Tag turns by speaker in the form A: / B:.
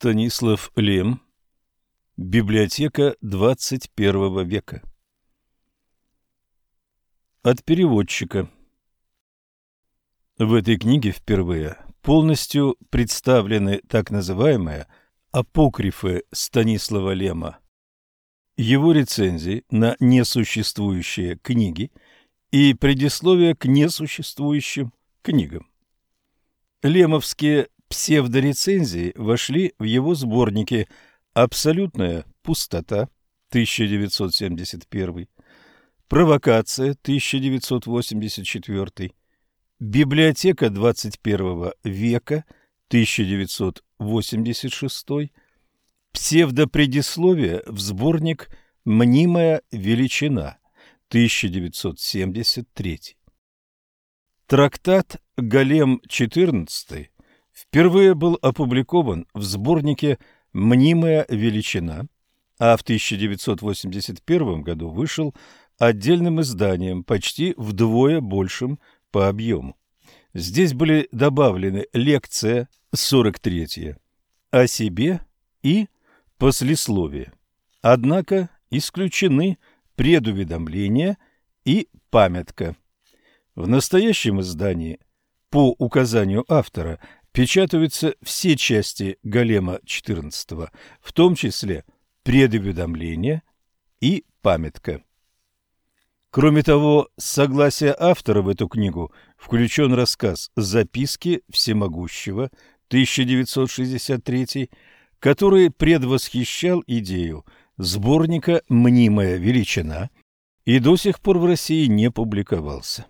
A: Станислав Лем. Библиотека 21 века. От переводчика. В этой книге впервые полностью представлены так называемые апокрифы Станислава Лема, его рецензии на несуществующие книги и предисловие к несуществующим книгам. Лемовские псевдорецензии вошли в его сборники «Абсолютная пустота» 1971, «Провокация» 1984, «Библиотека 21 века» 1986, псевдопредисловие в сборник «Мнимая величина» 1973. Трактат «Голем 14» впервые был опубликован в сборнике «Мнимая величина», а в 1981 году вышел отдельным изданием, почти вдвое большим по объему. Здесь были добавлены лекция 43 о себе и послесловие. Однако исключены предуведомления и памятка. В настоящем издании по указанию автора печатаются все части Голема XIV, в том числе предуведомление и памятка. Кроме того, с согласия автора в эту книгу включен рассказ «Записки всемогущего» 1963, который предвосхищал идею сборника «Мнимая величина» и до сих пор в России не публиковался.